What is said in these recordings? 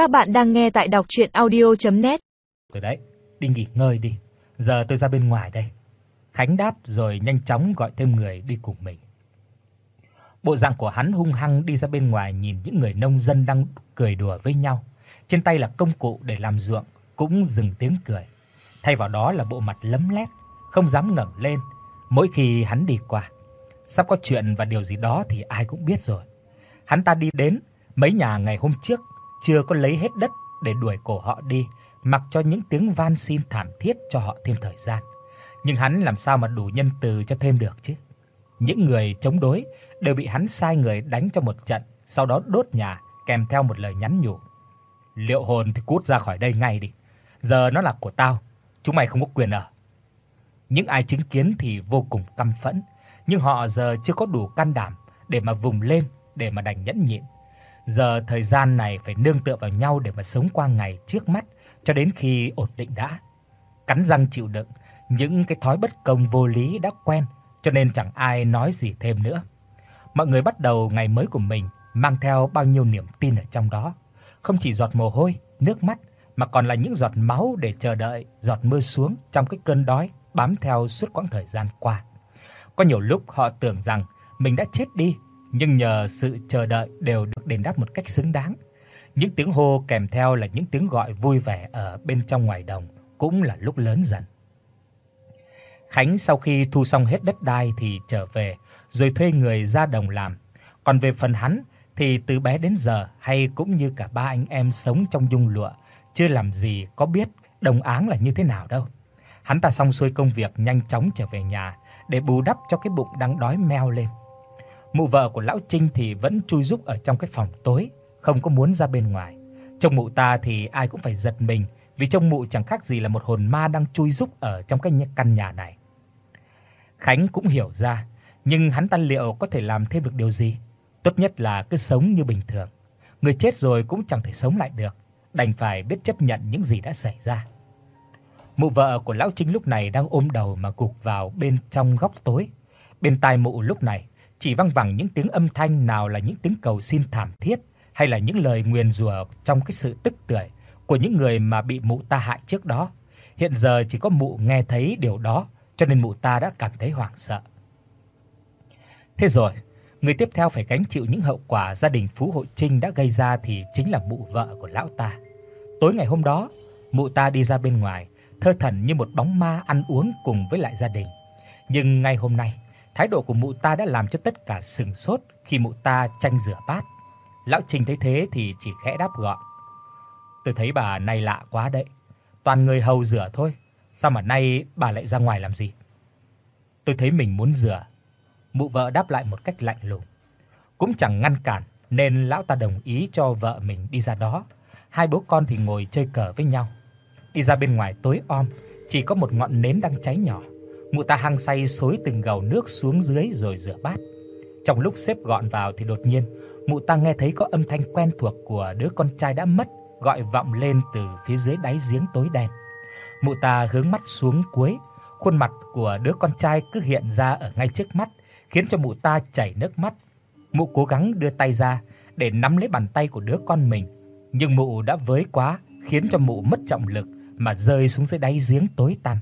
Các bạn đang nghe tại đọc audio net Từ đấy, đi nghỉ ngơi đi. Giờ tôi ra bên ngoài đây. Khánh đáp rồi nhanh chóng gọi thêm người đi cùng mình. Bộ dạng của hắn hung hăng đi ra bên ngoài nhìn những người nông dân đang cười đùa với nhau. Trên tay là công cụ để làm ruộng, cũng dừng tiếng cười. Thay vào đó là bộ mặt lấm lét, không dám ngẩng lên mỗi khi hắn đi qua. Sắp có chuyện và điều gì đó thì ai cũng biết rồi. Hắn ta đi đến mấy nhà ngày hôm trước chưa có lấy hết đất để đuổi cổ họ đi, mặc cho những tiếng van xin thảm thiết cho họ thêm thời gian. Nhưng hắn làm sao mà đủ nhân từ cho thêm được chứ? Những người chống đối đều bị hắn sai người đánh cho một trận, sau đó đốt nhà kèm theo một lời nhắn nhủ. Liệu hồn thì cút ra khỏi đây ngay đi. Giờ nó là của tao, chúng mày không có quyền ở. Những ai chứng kiến thì vô cùng căm phẫn, nhưng họ giờ chưa có đủ can đảm để mà vùng lên, để mà đành nhẫn nhịn. Giờ thời gian này phải nương tựa vào nhau để mà sống qua ngày trước mắt cho đến khi ổn định đã. Cắn răng chịu đựng, những cái thói bất công vô lý đã quen, cho nên chẳng ai nói gì thêm nữa. Mọi người bắt đầu ngày mới của mình mang theo bao nhiêu niềm tin ở trong đó, không chỉ giọt mồ hôi, nước mắt mà còn là những giọt máu để chờ đợi giọt mưa xuống trong cái cơn đói bám theo suốt quãng thời gian qua. Có nhiều lúc họ tưởng rằng mình đã chết đi, nhưng nhờ sự chờ đợi đều được đền đáp một cách xứng đáng. Những tiếng hô kèm theo là những tiếng gọi vui vẻ ở bên trong ngoài đồng cũng là lúc lớn dần. Khánh sau khi thu xong hết đất đai thì trở về, rồi thuê người ra đồng làm. Còn về phần hắn thì từ bé đến giờ hay cũng như cả ba anh em sống trong dung lụa, chưa làm gì có biết đồng áng là như thế nào đâu. Hắn ta xong xuôi công việc nhanh chóng trở về nhà để bù đắp cho cái bụng đang đói meo lên. Mụ vợ của lão Trinh thì vẫn chui rúc ở trong cái phòng tối, không có muốn ra bên ngoài. Trông mụ ta thì ai cũng phải giật mình, vì trông mụ chẳng khác gì là một hồn ma đang chui rúc ở trong cái căn nhà này. Khánh cũng hiểu ra, nhưng hắn ta liệu có thể làm thêm được điều gì? Tốt nhất là cứ sống như bình thường. Người chết rồi cũng chẳng thể sống lại được, đành phải biết chấp nhận những gì đã xảy ra. Mụ vợ của lão Trinh lúc này đang ôm đầu mà gục vào bên trong góc tối. Bên tai mụ lúc này chỉ vang vẳng những tiếng âm thanh nào là những tiếng cầu xin thảm thiết hay là những lời nguyền rủa trong cái sự tức tưởi của những người mà bị mụ ta hại trước đó. Hiện giờ chỉ có mụ nghe thấy điều đó, cho nên mụ ta đã cảm thấy hoảng sợ. Thế rồi, người tiếp theo phải gánh chịu những hậu quả gia đình Phú Hội Trinh đã gây ra thì chính là mụ vợ của lão ta. Tối ngày hôm đó, mụ ta đi ra bên ngoài, thơ thẩn như một bóng ma ăn uống cùng với lại gia đình. Nhưng ngay hôm nay, thái độ của mụ ta đã làm cho tất cả sừng sốt khi mụ ta tranh rửa bát. Lão Trình thấy thế thì chỉ khẽ đáp gọn. Tôi thấy bà này lạ quá đấy. Toàn người hầu rửa thôi, sao mà nay bà lại ra ngoài làm gì? Tôi thấy mình muốn rửa. Mụ vợ đáp lại một cách lạnh lùng. Cũng chẳng ngăn cản nên lão ta đồng ý cho vợ mình đi ra đó. Hai bố con thì ngồi chơi cờ với nhau. Đi ra bên ngoài tối om, chỉ có một ngọn nến đang cháy nhỏ. Mụ ta hăng say xối từng gầu nước xuống dưới rồi rửa bát. Trong lúc xếp gọn vào thì đột nhiên, mụ ta nghe thấy có âm thanh quen thuộc của đứa con trai đã mất gọi vọng lên từ phía dưới đáy giếng tối đen. Mụ ta hướng mắt xuống cuối, khuôn mặt của đứa con trai cứ hiện ra ở ngay trước mắt, khiến cho mụ ta chảy nước mắt. Mụ cố gắng đưa tay ra để nắm lấy bàn tay của đứa con mình, nhưng mụ đã với quá, khiến cho mụ mất trọng lực mà rơi xuống dưới đáy giếng tối tăm.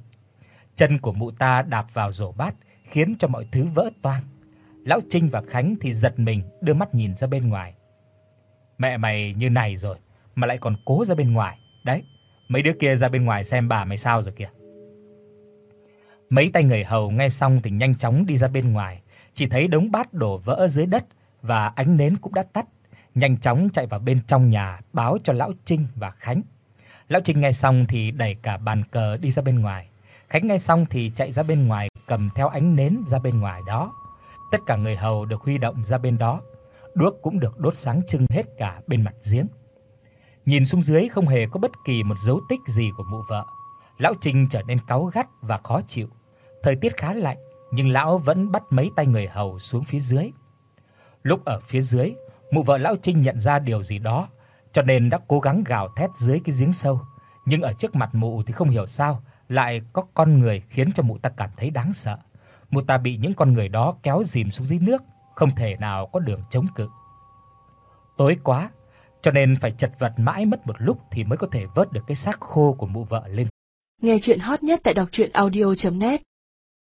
Chân của mụ ta đạp vào rổ bát, khiến cho mọi thứ vỡ toang. Lão Trinh và Khánh thì giật mình, đưa mắt nhìn ra bên ngoài. Mẹ mày như này rồi mà lại còn cố ra bên ngoài. Đấy, mấy đứa kia ra bên ngoài xem bà mày sao rồi kìa. Mấy tay người hầu nghe xong thì nhanh chóng đi ra bên ngoài, chỉ thấy đống bát đổ vỡ dưới đất và ánh nến cũng đã tắt, nhanh chóng chạy vào bên trong nhà báo cho lão Trinh và Khánh. Lão Trinh nghe xong thì đẩy cả bàn cờ đi ra bên ngoài. Khánh nghe xong thì chạy ra bên ngoài cầm theo ánh nến ra bên ngoài đó. Tất cả người hầu được huy động ra bên đó. Đuốc cũng được đốt sáng trưng hết cả bên mặt giếng. Nhìn xuống dưới không hề có bất kỳ một dấu tích gì của mụ vợ. Lão Trình trở nên cáu gắt và khó chịu. Thời tiết khá lạnh, nhưng lão vẫn bắt mấy tay người hầu xuống phía dưới. Lúc ở phía dưới, mụ vợ lão Trình nhận ra điều gì đó, cho nên đã cố gắng gào thét dưới cái giếng sâu, nhưng ở trước mặt mụ thì không hiểu sao lại có con người khiến cho mụ ta cảm thấy đáng sợ. Mụ ta bị những con người đó kéo dìm xuống dưới nước, không thể nào có đường chống cự. Tối quá, cho nên phải chật vật mãi mất một lúc thì mới có thể vớt được cái xác khô của mụ vợ lên. Nghe truyện hot nhất tại doctruyenaudio.net